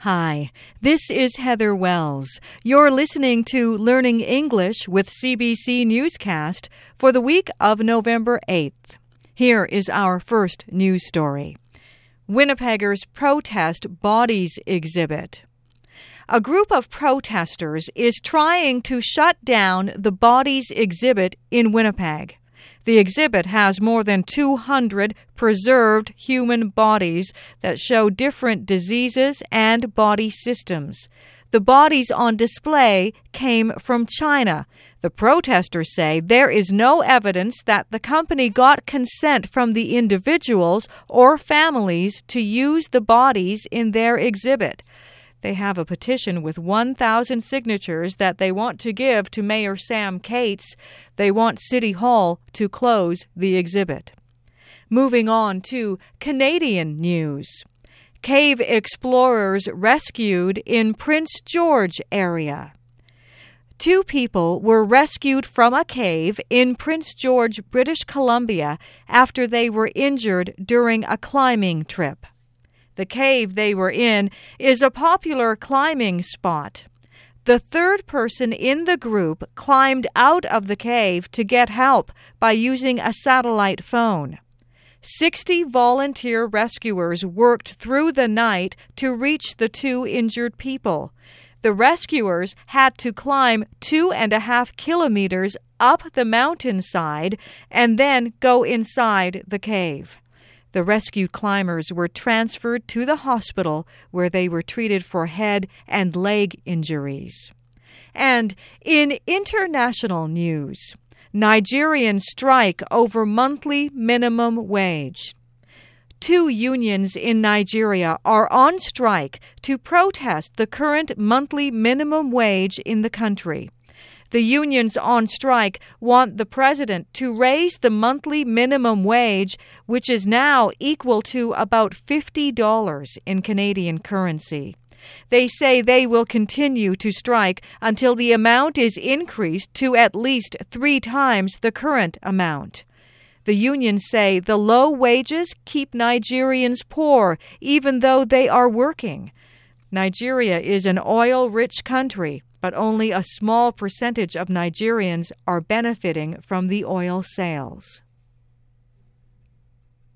Hi, this is Heather Wells. You're listening to Learning English with CBC Newscast for the week of November 8th. Here is our first news story Winnipeggers protest bodies exhibit. A group of protesters is trying to shut down the bodies exhibit in Winnipeg. The exhibit has more than 200 preserved human bodies that show different diseases and body systems. The bodies on display came from China. The protesters say there is no evidence that the company got consent from the individuals or families to use the bodies in their exhibit. They have a petition with 1,000 signatures that they want to give to Mayor Sam Katz. They want City Hall to close the exhibit. Moving on to Canadian news. Cave explorers rescued in Prince George area. Two people were rescued from a cave in Prince George, British Columbia, after they were injured during a climbing trip. The cave they were in is a popular climbing spot. The third person in the group climbed out of the cave to get help by using a satellite phone. 60 volunteer rescuers worked through the night to reach the two injured people. The rescuers had to climb two and a half kilometers up the mountainside and then go inside the cave. The rescued climbers were transferred to the hospital where they were treated for head and leg injuries. And in international news, Nigerian strike over monthly minimum wage. Two unions in Nigeria are on strike to protest the current monthly minimum wage in the country. The unions on strike want the president to raise the monthly minimum wage, which is now equal to about $50 in Canadian currency. They say they will continue to strike until the amount is increased to at least three times the current amount. The unions say the low wages keep Nigerians poor, even though they are working. Nigeria is an oil rich country but only a small percentage of Nigerians are benefiting from the oil sales.